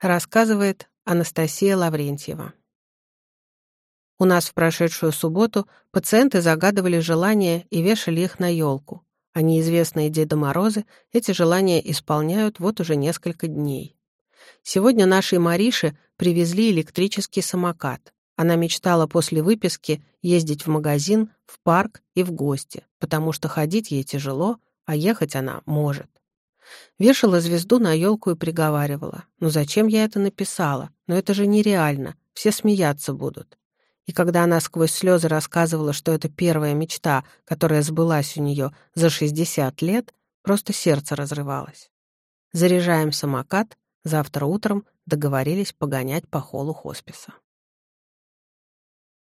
Рассказывает Анастасия Лаврентьева. У нас в прошедшую субботу пациенты загадывали желания и вешали их на елку, а неизвестные Деда Морозы эти желания исполняют вот уже несколько дней. Сегодня нашей Марише привезли электрический самокат. Она мечтала после выписки ездить в магазин, в парк и в гости, потому что ходить ей тяжело, а ехать она может. Вешала звезду на елку и приговаривала. «Ну зачем я это написала? Но это же нереально. Все смеяться будут». И когда она сквозь слезы рассказывала, что это первая мечта, которая сбылась у нее за 60 лет, просто сердце разрывалось. Заряжаем самокат, завтра утром договорились погонять по холлу хосписа.